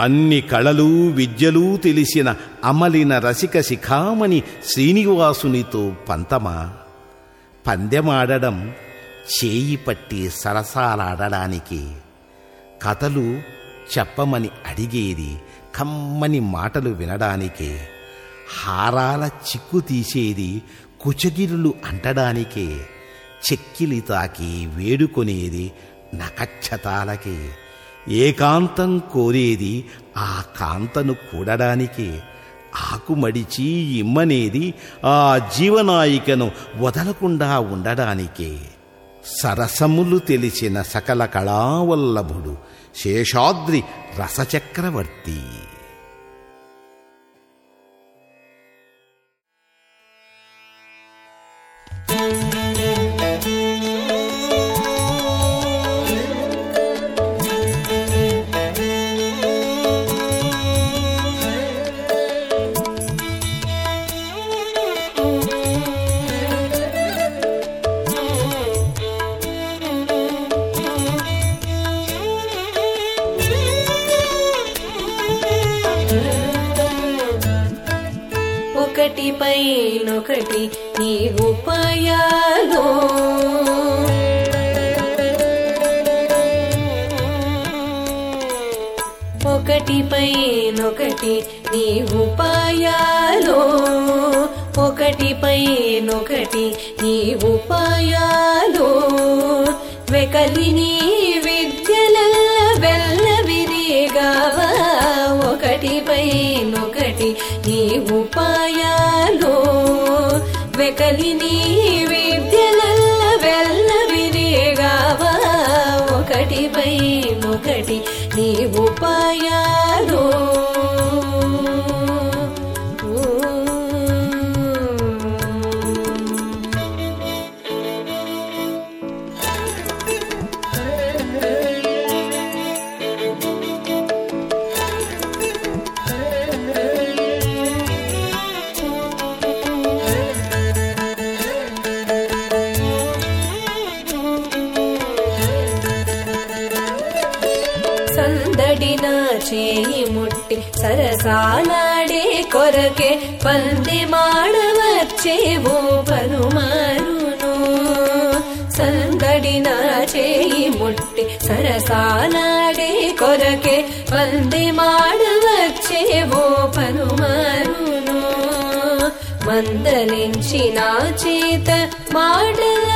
అన్ని కళలు విద్యలు తెలిసిన అమలిన రసిక శిఖామణి శ్రీనివాసునితో పంతమా? పందెమాడడం చేయి పట్టి సరసాలాడడానికి కథలు చెప్పమని అడిగేది కమ్మని మాటలు వినడానికే హారాల చిక్కు తీసేది కుచగిరులు అంటడానికే చెక్కిలి తాకి వేడుకొనేది నకచ్చతాలకే ఏకాంతం కోరేది ఆ కాంతను కూడడానికే ఆకుమడిచి ఇమ్మనేది ఆ జీవనాయికను వదలకుండా ఉండడానికే. సరసములు తెలిసిన సకల కళావల్లభుడు శేషాద్రి రసచక్రవర్తి. ఒకటి పైనొకటి నీ ఉపాయాలు. ఒకటి పైనొకటి నీ ఉపాయాలు. ఒకటి పైనొకటి నీ ఉపాయాలు. వెకలి నీ విద్యల వెల్ల విరిగావా ఒకటి పైనొక నీ ఉపాయాలో వెకలి నీ విద్యలల్ల వెల్ల విరిగావా ఒకటి పైనొకటి నీ ఉపాయాలో సందడిన చేయి ముట్టి సరసాలాడే కొరకే పంది మాడవచ్చేవో పలుమారును సందడిన చేయి ముట్టి సరసాలాడే కొరకే పంది మాడవచ్చేవో పలుమారును మందలించి నా చేత మాటలాడించవలసి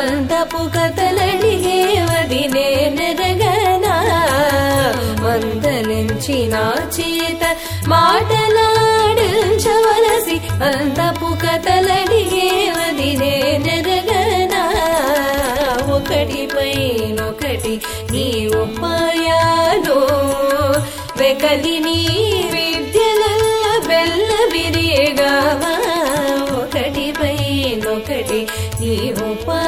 అందపు కథలడిగేవది నేనెరగనా మందలించి నా చేత మాటలాడించవలసి అందపు కథలడిగేవది నేనెరగనా ఒకటి పైనొకటి నీ ఉపాయాలు వెకలి నీ విద్యల బెల్ల విరిగావా ఒకటి పైనొకటి నీ ఉపాయాలు.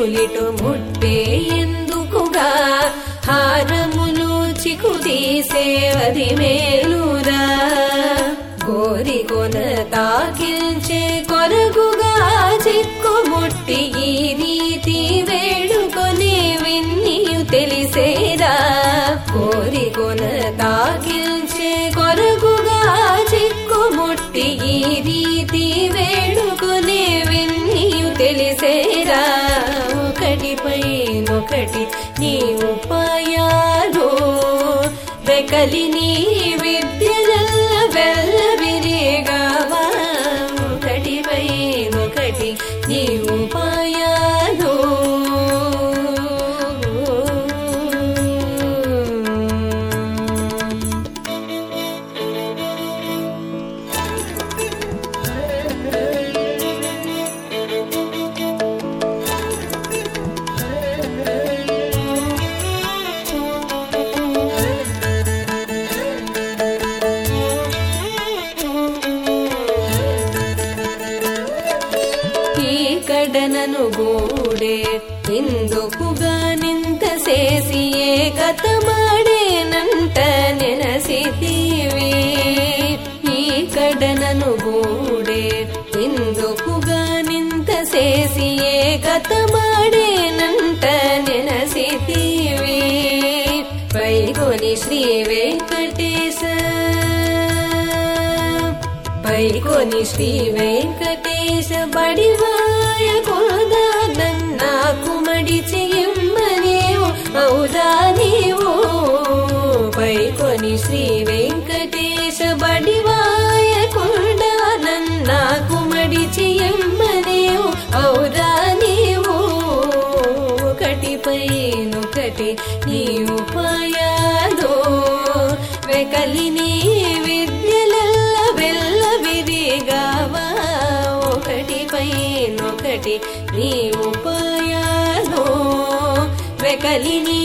చగిరులితో ముట్టే ఎందుకుగా? హారములు చికుదీసేవది మేలురా. గోరి కొన తాకిల్చే కొరగుగా చిక్కుముట్టి ఈ ఒకటిపైనొకటి నీ ఉపాయాలు వెకలి నీ విద్యలల్ల వెల్లవిరేగావా ఒకటిపైనొకటి నీ ఉపాయాలు గూడే ఇందుకుగా నింత చేసి ఏకత మాడేనంట నెనసితీవి ఈ కడనను గూడే ఇందుకుగా నింత చేసి ఏకత మాడేనంట నెనసితీవి పైకొని శ్రీ వెంకటేశ పైకొని శ్రీ వెంకటేశ బడివాయ పైకొని శ్రీ వెంకటేశ బడివాయ నాకు మడిచి ఇమ్మనేవు అవుదా నీవు ఒకటిపై నీ ఉపాయాదో వెకలి నీ విద్య నీ ఉపాయాదో వెకలి నీ